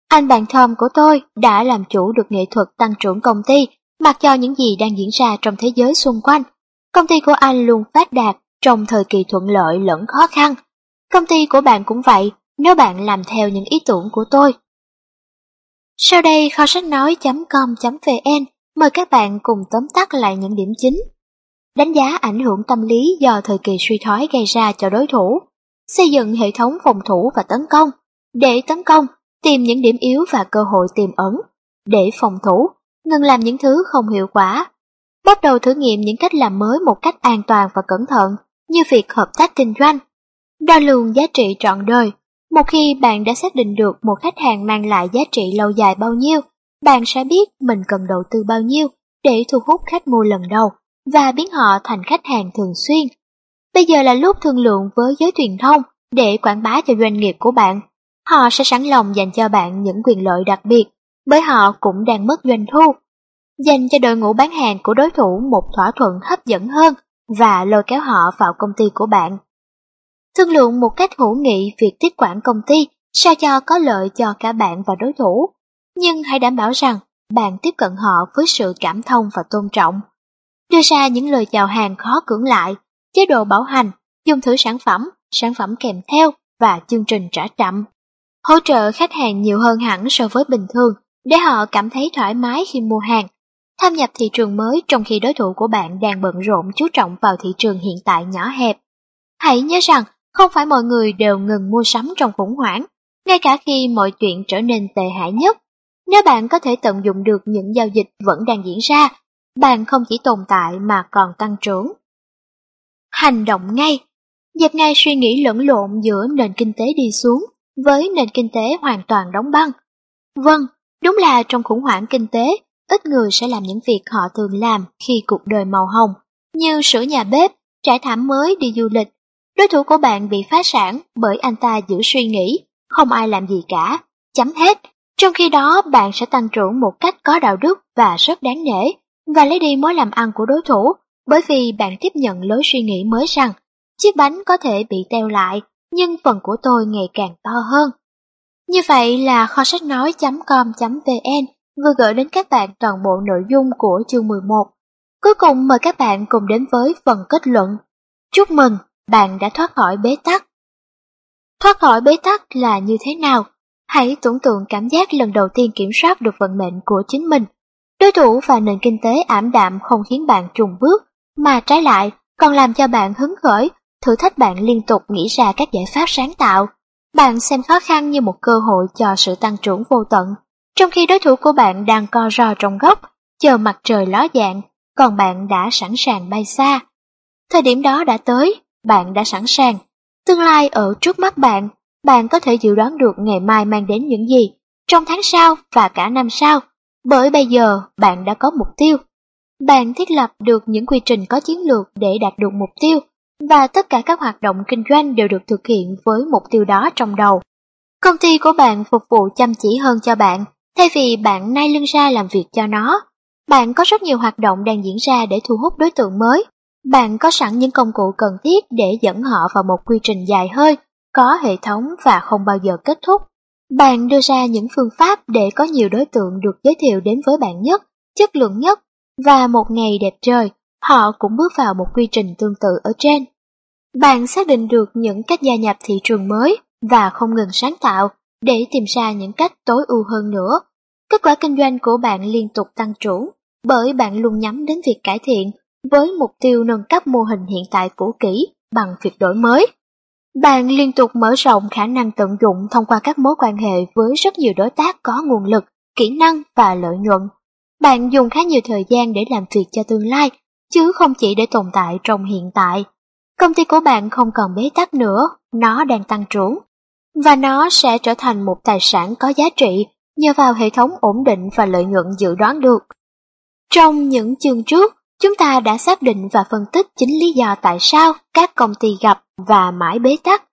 Anh bạn Tom của tôi đã làm chủ được nghệ thuật tăng trưởng công ty mặc cho những gì đang diễn ra trong thế giới xung quanh. Công ty của anh luôn phát đạt trong thời kỳ thuận lợi lẫn khó khăn. Công ty của bạn cũng vậy nếu bạn làm theo những ý tưởng của tôi. Sau đây kho sách nói.com.vn mời các bạn cùng tóm tắt lại những điểm chính. Đánh giá ảnh hưởng tâm lý do thời kỳ suy thoái gây ra cho đối thủ. Xây dựng hệ thống phòng thủ và tấn công. Để tấn công, tìm những điểm yếu và cơ hội tiềm ẩn. Để phòng thủ, ngừng làm những thứ không hiệu quả. Bắt đầu thử nghiệm những cách làm mới một cách an toàn và cẩn thận, như việc hợp tác kinh doanh. Đo lường giá trị trọn đời. Một khi bạn đã xác định được một khách hàng mang lại giá trị lâu dài bao nhiêu, bạn sẽ biết mình cần đầu tư bao nhiêu để thu hút khách mua lần đầu và biến họ thành khách hàng thường xuyên. Bây giờ là lúc thương lượng với giới truyền thông để quảng bá cho doanh nghiệp của bạn. Họ sẽ sẵn lòng dành cho bạn những quyền lợi đặc biệt, bởi họ cũng đang mất doanh thu. Dành cho đội ngũ bán hàng của đối thủ một thỏa thuận hấp dẫn hơn và lôi kéo họ vào công ty của bạn. Thương lượng một cách hữu nghị việc tiếp quản công ty sao cho có lợi cho cả bạn và đối thủ. Nhưng hãy đảm bảo rằng bạn tiếp cận họ với sự cảm thông và tôn trọng. Đưa ra những lời chào hàng khó cưỡng lại, chế độ bảo hành, dùng thử sản phẩm, sản phẩm kèm theo và chương trình trả chậm. Hỗ trợ khách hàng nhiều hơn hẳn so với bình thường để họ cảm thấy thoải mái khi mua hàng. Tham nhập thị trường mới trong khi đối thủ của bạn đang bận rộn chú trọng vào thị trường hiện tại nhỏ hẹp. Hãy nhớ rằng không phải mọi người đều ngừng mua sắm trong khủng hoảng, ngay cả khi mọi chuyện trở nên tệ hại nhất. Nếu bạn có thể tận dụng được những giao dịch vẫn đang diễn ra, bạn không chỉ tồn tại mà còn tăng trưởng. Hành động ngay Dẹp ngay suy nghĩ lẫn lộn giữa nền kinh tế đi xuống với nền kinh tế hoàn toàn đóng băng. Vâng, đúng là trong khủng hoảng kinh tế, ít người sẽ làm những việc họ thường làm khi cuộc đời màu hồng, như sửa nhà bếp, trải thảm mới đi du lịch. Đối thủ của bạn bị phá sản bởi anh ta giữ suy nghĩ, không ai làm gì cả, chấm hết. Trong khi đó bạn sẽ tăng trưởng một cách có đạo đức và rất đáng nể, và lấy đi mối làm ăn của đối thủ, bởi vì bạn tiếp nhận lối suy nghĩ mới rằng chiếc bánh có thể bị teo lại, nhưng phần của tôi ngày càng to hơn. Như vậy là kho sách nói.com.vn vừa gửi đến các bạn toàn bộ nội dung của chương 11. Cuối cùng mời các bạn cùng đến với phần kết luận. Chúc mừng, bạn đã thoát khỏi bế tắc. Thoát khỏi bế tắc là như thế nào? Hãy tưởng tượng cảm giác lần đầu tiên kiểm soát được vận mệnh của chính mình. Đối thủ và nền kinh tế ảm đạm không khiến bạn trùng bước, mà trái lại còn làm cho bạn hứng khởi, thử thách bạn liên tục nghĩ ra các giải pháp sáng tạo. Bạn xem khó khăn như một cơ hội cho sự tăng trưởng vô tận, trong khi đối thủ của bạn đang co ro trong góc, chờ mặt trời ló dạng, còn bạn đã sẵn sàng bay xa. Thời điểm đó đã tới, bạn đã sẵn sàng. Tương lai ở trước mắt bạn, bạn có thể dự đoán được ngày mai mang đến những gì, trong tháng sau và cả năm sau, bởi bây giờ bạn đã có mục tiêu. Bạn thiết lập được những quy trình có chiến lược để đạt được mục tiêu, và tất cả các hoạt động kinh doanh đều được thực hiện với mục tiêu đó trong đầu. Công ty của bạn phục vụ chăm chỉ hơn cho bạn, thay vì bạn nay lưng ra làm việc cho nó. Bạn có rất nhiều hoạt động đang diễn ra để thu hút đối tượng mới. Bạn có sẵn những công cụ cần thiết để dẫn họ vào một quy trình dài hơi, có hệ thống và không bao giờ kết thúc. Bạn đưa ra những phương pháp để có nhiều đối tượng được giới thiệu đến với bạn nhất, chất lượng nhất, và một ngày đẹp trời, họ cũng bước vào một quy trình tương tự ở trên. Bạn xác định được những cách gia nhập thị trường mới và không ngừng sáng tạo để tìm ra những cách tối ưu hơn nữa. Kết quả kinh doanh của bạn liên tục tăng trưởng bởi bạn luôn nhắm đến việc cải thiện với mục tiêu nâng cấp mô hình hiện tại cũ kỹ bằng việc đổi mới. Bạn liên tục mở rộng khả năng tận dụng thông qua các mối quan hệ với rất nhiều đối tác có nguồn lực, kỹ năng và lợi nhuận. Bạn dùng khá nhiều thời gian để làm việc cho tương lai, chứ không chỉ để tồn tại trong hiện tại. Công ty của bạn không còn bế tắc nữa, nó đang tăng trưởng. Và nó sẽ trở thành một tài sản có giá trị nhờ vào hệ thống ổn định và lợi nhuận dự đoán được. Trong những chương trước, chúng ta đã xác định và phân tích chính lý do tại sao các công ty gặp và mãi bế tắc.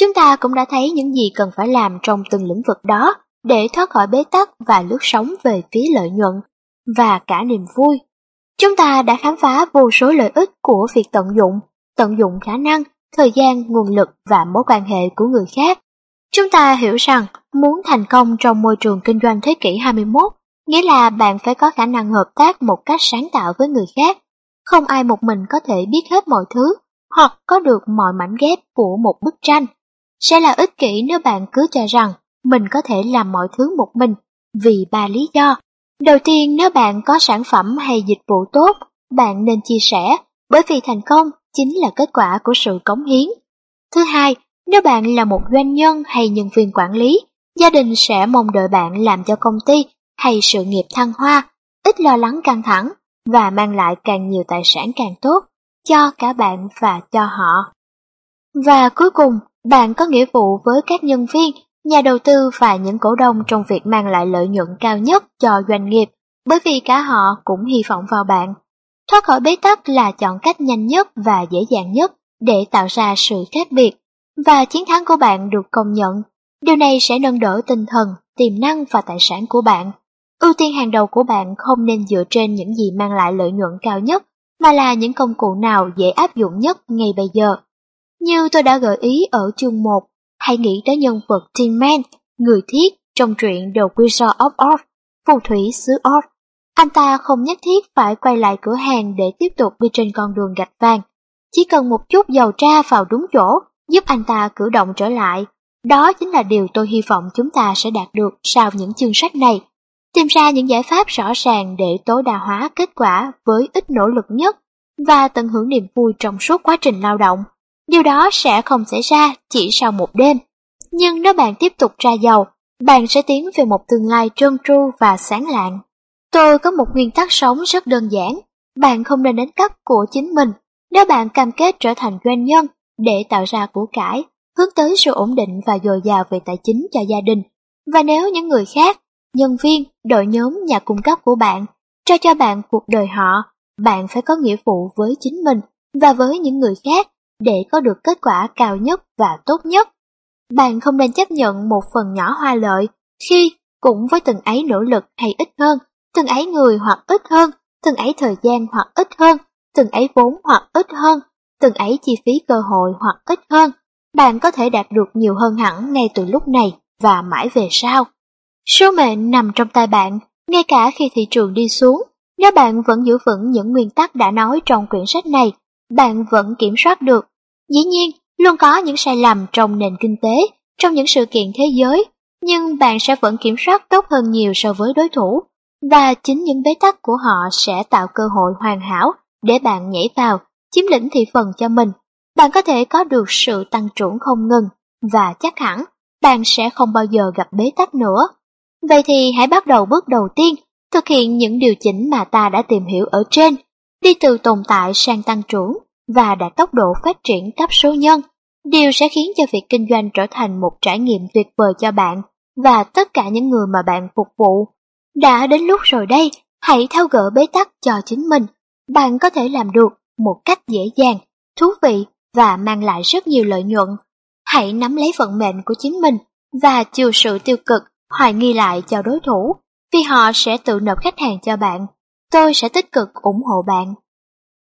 Chúng ta cũng đã thấy những gì cần phải làm trong từng lĩnh vực đó để thoát khỏi bế tắc và lướt sóng về phía lợi nhuận và cả niềm vui. Chúng ta đã khám phá vô số lợi ích của việc tận dụng, tận dụng khả năng, thời gian, nguồn lực và mối quan hệ của người khác. Chúng ta hiểu rằng muốn thành công trong môi trường kinh doanh thế kỷ 21 nghĩa là bạn phải có khả năng hợp tác một cách sáng tạo với người khác. Không ai một mình có thể biết hết mọi thứ hoặc có được mọi mảnh ghép của một bức tranh. Sẽ là ích kỷ nếu bạn cứ cho rằng mình có thể làm mọi thứ một mình vì ba lý do. Đầu tiên, nếu bạn có sản phẩm hay dịch vụ tốt, bạn nên chia sẻ, bởi vì thành công chính là kết quả của sự cống hiến. Thứ hai, nếu bạn là một doanh nhân hay nhân viên quản lý, gia đình sẽ mong đợi bạn làm cho công ty hay sự nghiệp thăng hoa, ít lo lắng căng thẳng và mang lại càng nhiều tài sản càng tốt cho cả bạn và cho họ. Và cuối cùng, bạn có nghĩa vụ với các nhân viên, nhà đầu tư và những cổ đông trong việc mang lại lợi nhuận cao nhất cho doanh nghiệp, bởi vì cả họ cũng hy vọng vào bạn. Thoát khỏi bế tắc là chọn cách nhanh nhất và dễ dàng nhất để tạo ra sự khác biệt, và chiến thắng của bạn được công nhận. Điều này sẽ nâng đỡ tinh thần, tiềm năng và tài sản của bạn. Ưu tiên hàng đầu của bạn không nên dựa trên những gì mang lại lợi nhuận cao nhất, mà là những công cụ nào dễ áp dụng nhất ngay bây giờ. Như tôi đã gợi ý ở chương 1, hãy nghĩ tới nhân vật Tin Man, người thiết trong truyện The Wizard of Oz, phù thủy xứ Oz. Anh ta không nhất thiết phải quay lại cửa hàng để tiếp tục đi trên con đường gạch vàng. Chỉ cần một chút dầu tra vào đúng chỗ, giúp anh ta cử động trở lại. Đó chính là điều tôi hy vọng chúng ta sẽ đạt được sau những chương sách này. Tìm ra những giải pháp rõ ràng để tối đa hóa kết quả với ít nỗ lực nhất và tận hưởng niềm vui trong suốt quá trình lao động. Điều đó sẽ không xảy ra chỉ sau một đêm. Nhưng nếu bạn tiếp tục ra giàu, bạn sẽ tiến về một tương lai trơn tru và sáng lạng. Tôi có một nguyên tắc sống rất đơn giản. Bạn không nên đánh cắp của chính mình. Nếu bạn cam kết trở thành doanh nhân để tạo ra của cải, hướng tới sự ổn định và dồi dào về tài chính cho gia đình. Và nếu những người khác, nhân viên, đội nhóm nhà cung cấp của bạn, cho cho bạn cuộc đời họ, bạn phải có nghĩa vụ với chính mình và với những người khác để có được kết quả cao nhất và tốt nhất. Bạn không nên chấp nhận một phần nhỏ hoa lợi khi cũng với từng ấy nỗ lực hay ít hơn, từng ấy người hoặc ít hơn, từng ấy thời gian hoặc ít hơn, từng ấy vốn hoặc ít hơn, từng ấy chi phí cơ hội hoặc ít hơn, bạn có thể đạt được nhiều hơn hẳn ngay từ lúc này và mãi về sau. Số mệnh nằm trong tay bạn, ngay cả khi thị trường đi xuống, nếu bạn vẫn giữ vững những nguyên tắc đã nói trong quyển sách này, bạn vẫn kiểm soát được. Dĩ nhiên, luôn có những sai lầm trong nền kinh tế, trong những sự kiện thế giới, nhưng bạn sẽ vẫn kiểm soát tốt hơn nhiều so với đối thủ, và chính những bế tắc của họ sẽ tạo cơ hội hoàn hảo để bạn nhảy vào, chiếm lĩnh thị phần cho mình. Bạn có thể có được sự tăng trưởng không ngừng, và chắc hẳn bạn sẽ không bao giờ gặp bế tắc nữa. Vậy thì hãy bắt đầu bước đầu tiên, thực hiện những điều chỉnh mà ta đã tìm hiểu ở trên, đi từ tồn tại sang tăng trưởng và đạt tốc độ phát triển cấp số nhân. Điều sẽ khiến cho việc kinh doanh trở thành một trải nghiệm tuyệt vời cho bạn và tất cả những người mà bạn phục vụ. Đã đến lúc rồi đây, hãy thao gỡ bế tắc cho chính mình. Bạn có thể làm được một cách dễ dàng, thú vị và mang lại rất nhiều lợi nhuận. Hãy nắm lấy vận mệnh của chính mình và chiều sự tiêu cực, hoài nghi lại cho đối thủ, vì họ sẽ tự nộp khách hàng cho bạn. Tôi sẽ tích cực ủng hộ bạn.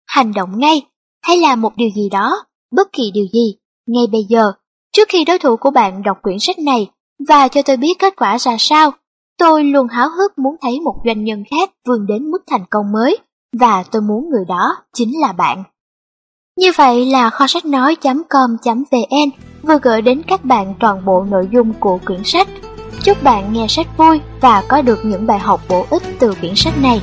Hành động ngay, hay làm một điều gì đó, bất kỳ điều gì, ngay bây giờ, trước khi đối thủ của bạn đọc quyển sách này và cho tôi biết kết quả ra sao. Tôi luôn háo hức muốn thấy một doanh nhân khác vươn đến mức thành công mới, và tôi muốn người đó chính là bạn. Như vậy là kho sách nói.com.vn vừa gửi đến các bạn toàn bộ nội dung của quyển sách. Chúc bạn nghe sách vui và có được những bài học bổ ích từ quyển sách này.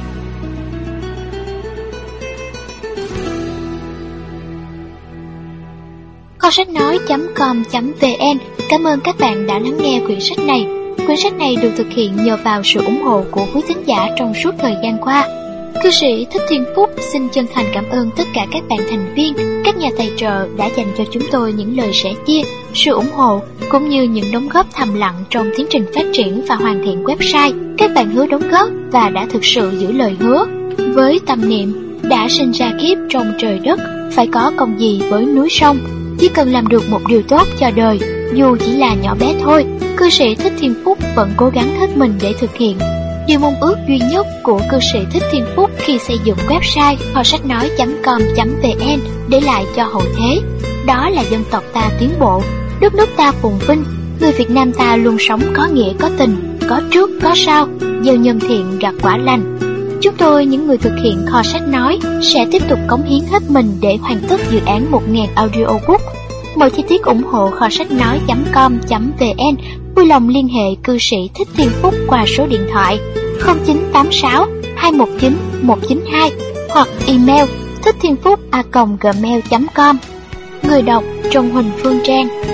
Kho sách nói.com.vn Cảm ơn các bạn đã lắng nghe quyển sách này. Quyển sách này được thực hiện nhờ vào sự ủng hộ của quý thính giả trong suốt thời gian qua. Cư sĩ Thích Thiên Phúc xin chân thành cảm ơn tất cả các bạn thành viên, các nhà tài trợ đã dành cho chúng tôi những lời sẻ chia, sự ủng hộ cũng như những đóng góp thầm lặng trong tiến trình phát triển và hoàn thiện website. Các bạn hứa đóng góp và đã thực sự giữ lời hứa. Với tâm niệm đã sinh ra kiếp trong trời đất, phải có công gì với núi sông, chỉ cần làm được một điều tốt cho đời, dù chỉ là nhỏ bé thôi, cư sĩ Thích Thiên Phúc vẫn cố gắng hết mình để thực hiện Điều mong ước duy nhất của cư sĩ Thích Thiên Phúc khi xây dựng website kho sách nói.com.vn để lại cho hậu thế đó là dân tộc ta tiến bộ, đất nước ta phồn vinh, người Việt Nam ta luôn sống có nghĩa có tình, có trước có sau, gieo nhân thiện gặt quả lành. Chúng tôi, những người thực hiện kho sách nói, sẽ tiếp tục cống hiến hết mình để hoàn tất dự án 1.000 audiobook. Mọi chi tiết ủng hộ kho sách nói.com.vn vui lòng liên hệ cư sĩ Thích Thiên Phúc qua số điện thoại 0986 219 192 hoặc email thích thiên phúc a gmail.com Người đọc Trần Huỳnh Phương Trang.